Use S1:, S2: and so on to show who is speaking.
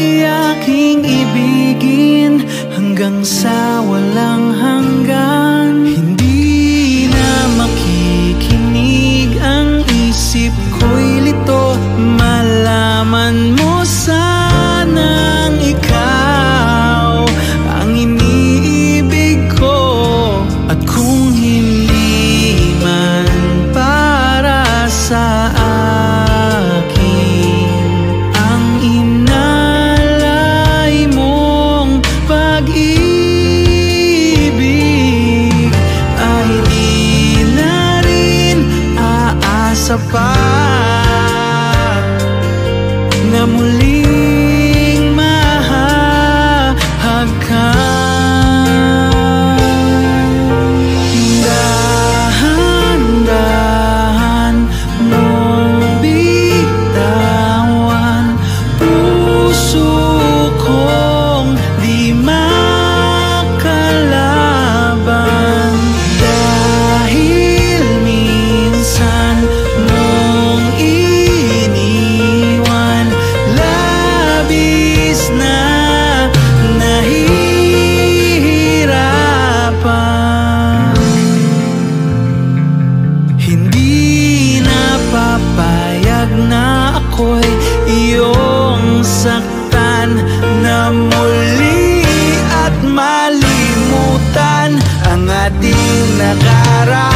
S1: ay aking ibigin hanggang sa walang hanggan. A bahay iyong saktan na muli at malimutan ang ating nakaraan.